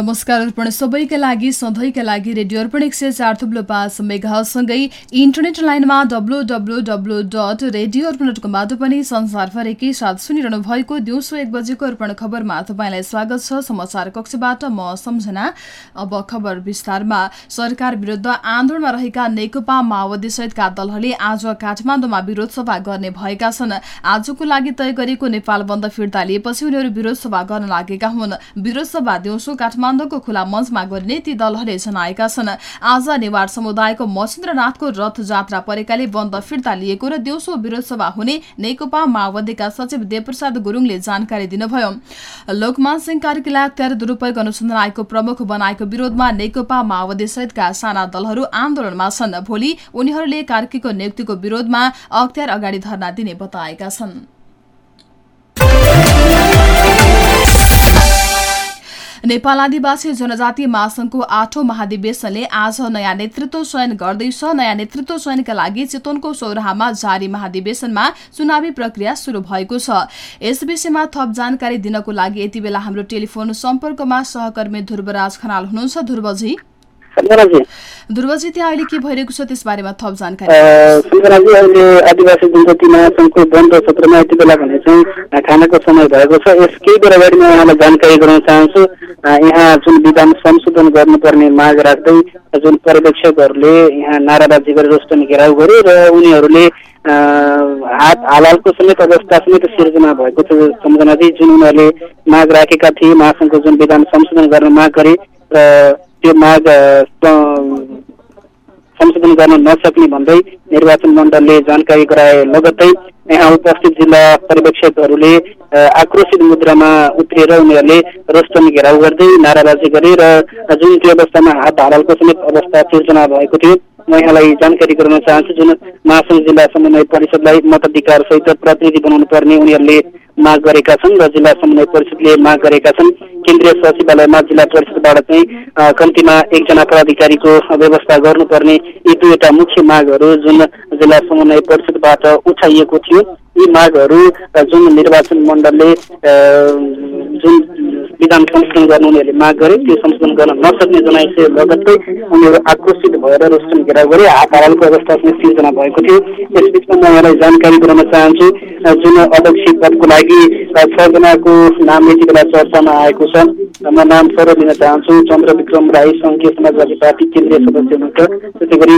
नमस्कार अर्पण सबैका लागि सधैँका लागि रेडियो अर्पण एक सय चार थुप्लो पाँच मेघासँगै इन्टरनेट लाइनमा W W W dot radio Arpan dot कमबाट पनि संसारभरिकै साथ सुनिरहनु भएको दिउँसो एक बजेको अर्पण खबरमा तपाईँलाई स्वागत छ समाचार कक्षबाट। म सम्झना अब खबर विस्तारमा। सरकार विरुद्ध आन्दोलनमा रहेका नेकपा माओवादी सहितका दलहरूले आज काठमाडौँमा विरोध सभा गर्ने भएका छन्। आजको लागि तय गरिएको नेपाल बन्द फिर्ता लिएपछि उनीहरू विरोध सभा गर्न लागेका हुन्। विरोध सभा दिउँसो काठमाडौँको खुला मञ्चमा गरिने ती दलहरूले जनाएका छन्। आज नेवार समुदायको महेन्द्रनाथको रथ जात्रा परेकाले बन्द फिर्ता लिएको र दिउँसो विरोध सभा हुने नेकपा माओवादीका सचिव देवप्रसाद गुरुङले जानकारी दिनुभयो। लोकमान सिंह कार्कीलाई अख्तियार दुरूपयोग अनुसन्धान आयोगको प्रमुख बनाएको विरोधमा नेकपा माओवादी सहितका साना दलहरू आन्दोलनमा छन्। भोलि उनीहरूले कार्कीको नियुक्तिको विरोधमा अख्तियार अगाडि धरना दिने बताएका छन्। नेपाल आदिवासी जनजाति महासंघको आठौं महाधिवेशनले आज नयाँ नेतृत्व चयन गर्दैछ। नयाँ नेतृत्व चयनका लागि चितवनको सौराहामा जारी महाधिवेशनमा चुनावी प्रक्रिया शुरू भएको छ। यस विषयमा थप जानकारी दिनको लागि यति बेला हाम्रो टेलिफोन सम्पर्कमा सहकर्मी ध्रुवराज खनाल हुनुहुन्छ। ध्रुवजी? ध्रुवजी त्यहाँ अहिले के भइरहेको छ त्यसबारेमा थप जानकारी चाहिँ खानाको समय भएको छ। यस केही बेर अगाडि म यहाँलाई जानकारी गराउन चाहन्छु। यहाँ जुन विधान संशोधन गर्नुपर्ने माग राख्दै जुन पर्यवेक्षकहरूले यहाँ नाराबाजी गरेर रोस्टन घेराउ गरे र उनीहरूले हात हालालको समेत अवस्था समेत सिर्जना भएको छ सम्झनाजी। जुन उनीहरूले माग राखेका थिए महासङ्घको जुन विधान संशोधन गर्न माग गरे र त्यो माग संशोधन गर्न नसक्ने भन्दै निर्वाचन मण्डलले जानकारी गराए लगत्तै यहाँ उपस्थित जिल्ला पर्यवेक्षकहरूले आक्रोशित मुद्रामा उत्रिएर उनीहरूले रोस्टन घेराउ गर्दै नाराबाजी गरे र जुन त्यो अवस्थामा हात हालको समेत अवस्था सिर्जना भएको थियो म यहाँलाई जानकारी गराउन चाहन्छु जुन महासङ्घ जिल्ला समन्वय परिषदलाई मताधिकार सहित प्रतिनिधि बनाउनु पर्ने उनीहरूले माग गरेका छन् र जिल्ला समन्वय परिषदले माग गरेका छन्। केन्द्रीय सचिवालयमा जिल्ला परिषदबाट चाहिँ कम्तीमा एकजना पदाधिकारीको व्यवस्था गर्नुपर्ने यी दुईवटा मुख्य मागहरू जुन जिल्ला समन्वय परिषदबाट उठाइएको थियो। यी मागहरू जुन निर्वाचन मण्डलले जुन विधान संशोधन गर्न उनीहरूले माग गरे त्यो संशोधन गर्न नसक्ने जनाइसके लगत्तै उनीहरू आक्रोशित भएर रोस्टन घेराउ गरे। हात हालको अवस्था सिर्जना भएको थियो। यसबिचमा म यहाँलाई जानकारी गराउन चाहन्छु जुन अध्यक्ष पदको लागि छजनाको नाम यति बेला चर्चामा आएको छ। म नाम सर लिन चाहन्छु चन्द्र विक्रम राई सङ्घीय समाजवादी पार्टी केन्द्रीय सदस्य हुनुहुन्छ त्यसै गरी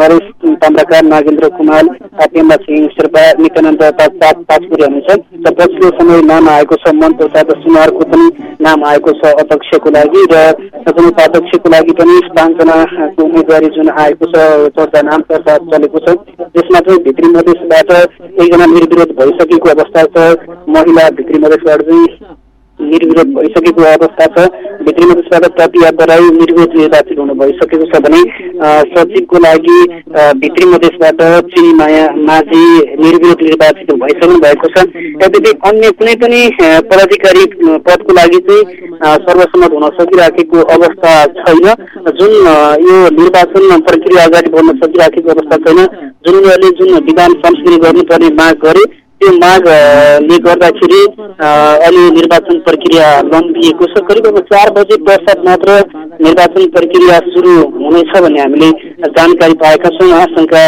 नरेश ताम्राकार नागेन्द्र कुमार पेम्बा सिंह शेर्पा नित्यानन्द पाचपुरी हुनुहुन्छ। र पछिल्लो समय नाम आएको छ मन प्रसाद सुनारको पनि नाम आएको छ अध्यक्षको लागि र उपाध्यक्षको लागि पनि पाँचजनाको उम्मेदवारी जुन आएको छ चर्चा नाम चर्चा चलेको छ। त्यसमा चाहिँ भित्री मधेसबाट एकजना निर्विरोध भइसकेको अवस्था छ। महिला भित्री मधेसबाट चाहिँ निर्विरोध भइसकेको अवस्था छ। भित्री मधेसबाट प्रपिया बराई निर्विरोध निर्वाचित हुनु भइसकेको छ भने सचिवको लागि भित्री मधेसबाट चिनी माया माझी निर्विरोध निर्वाचित भइसक्नु भएको छ। यद्यपि अन्य कुनै पनि पदाधिकारी पदको लागि चाहिँ सर्वसम्मत हुन सकिराखेको अवस्था छैन। जुन यो निर्वाचन प्रक्रिया अगाडि बढ्न सकिराखेको अवस्था छैन। जुन उनीहरूले जुन विधान संशोधन गर्नुपर्ने माग गरे त्यो मागले गर्दाखेरि अहिले निर्वाचन प्रक्रिया लम्बिएको छ। करिब अब चार बजे पश्चात मात्र निर्वाचन प्रक्रिया सुरु हुनेछ भन्ने हामीले जानकारी पाएका छौँ। महासङ्घका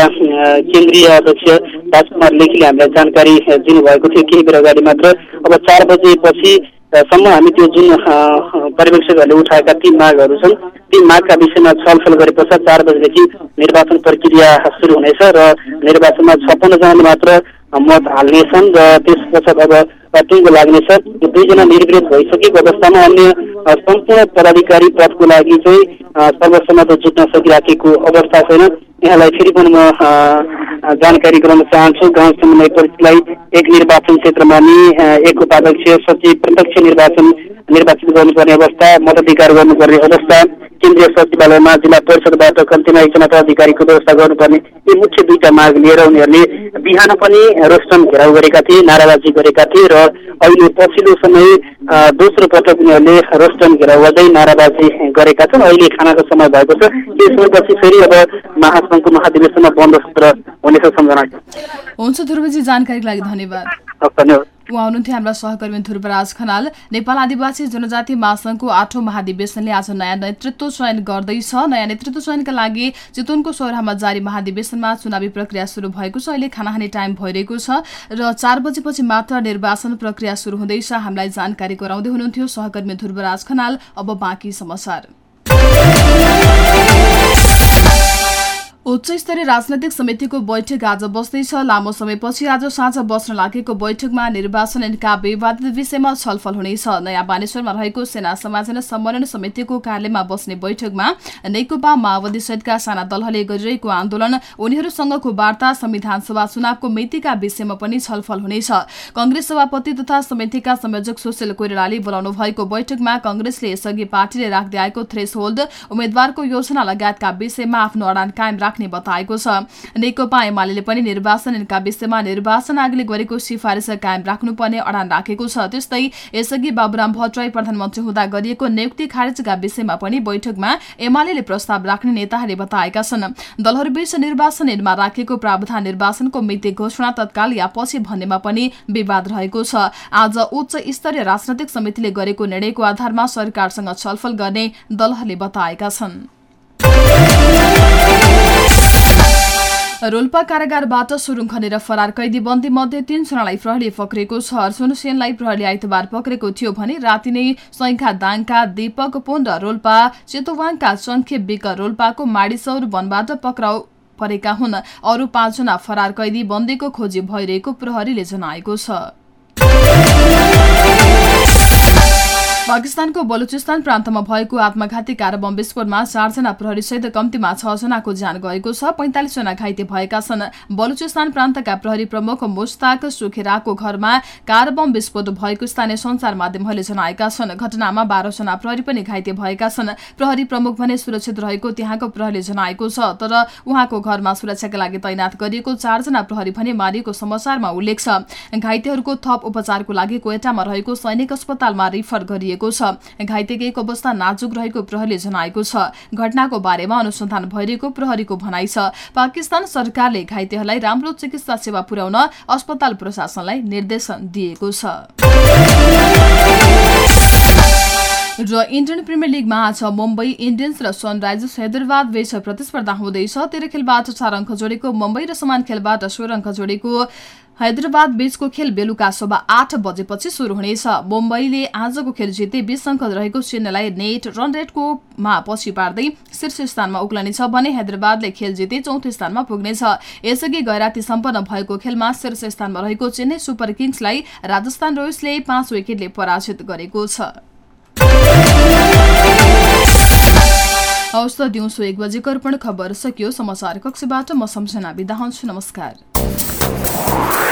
केन्द्रीय अध्यक्ष राजकुमार लेखीले हामीलाई जानकारी दिनुभएको थियो। केही बेर अगाडि मात्र अब चार बजेपछि सम्म हामी त्यो जुन पर्यवेक्षकहरूले उठाएका ती मागहरू छन् ती मागका विषयमा छलफल गरे पश्चात चार बजेदेखि निर्वाचन प्रक्रिया सुरु हुनेछ र निर्वाचनमा छप्पन्नजनाले मात्र मत हाल्नेछन् र त्यस पश्चात अब टुङ्गो लाग्नेछ दुईजना निर्विरोध भइसकेको अवस्थामा अन्य सम्पूर्ण पदाधिकारी पदको लागि चाहिँ सर्वसम्मत जुट्न सकिराखेको अवस्था छैन। यहाँलाई फेरि पनि म जानकारी गराउन चाहन्छु। गाउँ समन्वय परिषदलाई एक निर्वाचन क्षेत्रमा नि एक उपाध्यक्ष सचिव प्रत्यक्ष निर्वाचन निर्वाचित गर्नुपर्ने अवस्था मताधिकार गर्नुपर्ने अवस्था केन्द्रीय सचिवालयमा जिल्ला परिषदबाट कम्तीमा एकजना पदाधिकारीको व्यवस्था गर्नुपर्ने यी मुख्य दुईटा माग लिएर उनीहरूले बिहान पनि रोस्टन घेराउ गरेका थिए नाराबाजी गरेका थिए र अहिले पछिल्लो समय दोस्रो पटक उनीहरूले रोस्टन घेराउ गर्दै नाराबाजी गरेका छन्। अहिले खानाको समय भएको छ। केही समयपछि फेरि अब महासङ्घको महाधिवेशनमा बन्द सत्र हुनेछ सम्झना। हुन्छ ध्रुवजी जानकारीको लागि धन्यवाद। उहाँ हुनुहुन्थ्यो हाम्रा सहकर्मी ध्रुवराज खनाल। नेपाल आदिवासी जनजाति महासंघको आठौं महाधिवेशनले आज नयाँ नेतृत्व चयन गर्दैछ। नयाँ नेतृत्व चयनका लागि चितवनको सौराहामा जारी महाधिवेशनमा चुनावी प्रक्रिया शुरू भएको छ। अहिले खाना खाने टाइम भइरहेको छ र चार बजेपछि मात्र निर्वाचन प्रक्रिया शुरू हुँदैछ। हामीलाई जानकारी गराउँदै हुनुहुन्थ्यो। सहकर्मी ध्रुवराज खनाल। अब बाँकी समाचार। उच्च स्तरीय राजनैतिक समितिको बैठक आज बस्दैछ लामो समयपछि आज साँझ बस्न लागेको बैठकमा निर्वाचन ऐनका विवादित विषयमा छलफल हुनेछ। नयाँ बानेश्वरमा रहेको सेना समाजन सम्मेलन समितिको कार्यालयमा बस्ने बैठकमा नेकपा माओवादी सहितका साना दलहरूले गरिरहेको आन्दोलन उनीहरूसँगको वार्ता संविधान सभा चुनावको मितिका विषयमा पनि छलफल हुनेछ। कंग्रेस सभापति तथा समितिका संयोजक सुशील कोइरालाले बोलाउनु भएको बैठकमा कंग्रेसले यसअघि पार्टीले राख्दै आएको थ्रेस होल्ड उम्मेद्वारको योजना लगायतका विषयमा आफ्नो अडान कायम राख्ने बताएको छ। नेकपा एमाले पनि निर्वाचन ऐनका विषयमा निर्वाचन आयोगले गरेको सिफारिस कायम राख्नुपर्ने अडान राखेको छ। त्यस्तै यसअघि बाबुराम भट्टराई प्रधानमन्त्री हुँदा गरिएको नियुक्ति खारेजका विषयमा पनि बैठकमा एमाले प्रस्ताव राख्ने नेताहरूले बताएका छन्। दलहरूबीच निर्वाचन ऐनमा राखेको प्रावधान निर्वाचनको मिति घोषणा तत्काल या पछि भन्नेमा पनि विवाद रहेको छ। आज उच्च स्तरीय राजनैतिक समितिले गरेको निर्णयको आधारमा सरकारसँग छलफल गर्ने दलहरूले बताएका छन्। रोल्पा कारागारबाट सुरुङ खनेर फरार कैदी बन्दी मध्ये तीनजनालाई प्रहरीले पक्रेको छ अर्जुन सेनलाई प्रहरीले आइतबार पक्रेको थियो भने राति नै सैखा दाङका दीपक र रोल्पा चेतोवाङका चङ्खे बिक रोल्पाको माडिसौर वनबाट पक्राउ परेका हुन्। अरू पाँचजना फरार कैदी बन्दीको खोजी भइरहेको प्रहरीले जनाएको छ। पाकिस्तानको बलुचिस्तान प्रान्तमा भएको आत्मघाती कार बम विस्फोटमा चारजना प्रहरीसहित कम्तीमा छजनाको ज्यान गएको छ। पैंतालिसजना घाइते भएका छन्। बलुचिस्तान प्रान्तका प्रहरी प्रमुख मुस्ताक सुखेराको घरमा कार बम विस्फोट भएको स्थानीय संचार माध्यमहरूले जनाएका छन्। घटनामा बाह्रजना प्रहरी पनि घाइते भएका छन्। प्रहरी प्रमुख भने सुरक्षित रहेको त्यहाँको प्रहरीले जनाएको छ तर उहाँको घरमा सुरक्षाका लागि तैनात गरिएको चारजना प्रहरी भने मारिएको समाचारमा उल्लेख छ। घाइतेहरूको थप उपचारको लागि कोयटामा रहेको सैनिक अस्पतालमा रिफर गरिएको छ। घाइतेको अवस्था नाजुक रहेको प्रहरीले जनाएको छ। घटनाको बारेमा अनुसन्धान भइरहेको प्रहरीको भनाइ छ। पाकिस्तान सरकारले घाइतेहरूलाई राम्रो चिकित्सा सेवा पुर्याउन अस्पताल प्रशासनलाई निर्देशन दिएको छ। र इन्डियन प्रिमियर लिगमा आज मुम्बई इन्डियन्स र सनराइजर्स हैदराबाद बीच प्रतिस्पर्धा हुँदैछ। तेह्र खेलबाट चार अङ्क जोडेको मुम्बई र समान खेलबाट सोह्र अङ्क जोडेको हैदराबाद बीचको खेल बेलुका सभा आठ बजेपछि शुरू हुनेछ। मुम्बईले आजको खेल जिते बीस अङ्क रहेको चेन्नईलाई नेट रन रेटको मा पछि पार्दै शीर्ष स्थानमा उक्लनेछ भने हैदराबादले खेल जिते चौथो स्थानमा पुग्नेछ। यसअघि गैराती सम्पन्न भएको खेलमा शीर्ष स्थानमा रहेको चेन्नई सुपर किङ्सलाई राजस्थान रोयल्सले पाँच विकेटले पराजित गरेको छ। हवस् त दिउँसो एक बजेको अर्पण खबर सकियो। समाचार कक्षबाट म सम्झना बिदा हुन्छु। नमस्कार। यस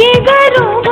के करूँ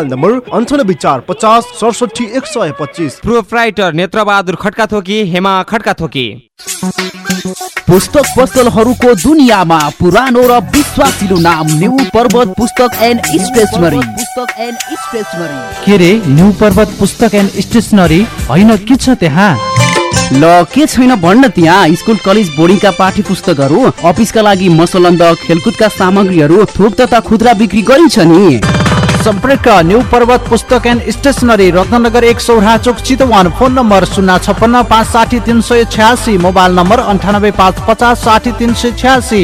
नम्बर अन्ठानब्बे चार पचास सडसठी एक सय पच्चिस। प्रोपराइटर नेत्रबहादुर खड्का थोकी हेमा खड्का थोकी पुस्तक पसलहरूको दुनियाँमा पुरानो र विश्वासिलो नाम न्यू पर्वत पुस्तक एन्ड स्टेसनरी पुस्तक एन्ड स्टेसनरी। के रे न्यू पर्वत पुस्तक एन्ड स्टेसनरी? होइन के छ त्यहाँ? ल के छैन भन्न त्यहाँ? स्कुल कलेज बोर्डिङका पाठ्य पुस्तकहरू अफिसका लागि मसलन्द खेलकुदका सामग्रीहरू थोक तथा खुद्रा बिक्री गरिन्छ नि। सम्पर्क न्यू पर्वत पुस्तक एन्ड स्टेसनरी रत्नगर एक सौरा चोक चितवन। फोन नम्बर शून्य छप्पन्न पाँच साठी तिन सय छ्यासी मोबाइल नम्बर अन्ठानब्बे पाँच पचास साठी तिन सय छ्यासी।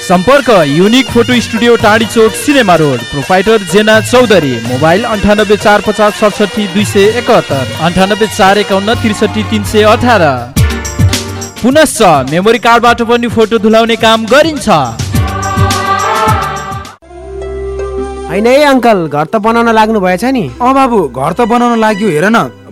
सम्पर्क unique photo studio Tadhi Chowk cinema road proprietor Jena Chaudhary mobile अन्ठानब्बे चार पचास सडसठी दुई सय एकात्तर अन्ठानब्बे चार एकाउन्न त्रिसठी तिन सय अठार। पुनश्च मेमोरी कार्डबाट पनि फोटो धुलाउने काम गरिन्छ। होइन है अङ्कल घर त बनाउन लाग्नु भएछ नि। अँ बाबु घर त बनाउन लाग्यो हेर न।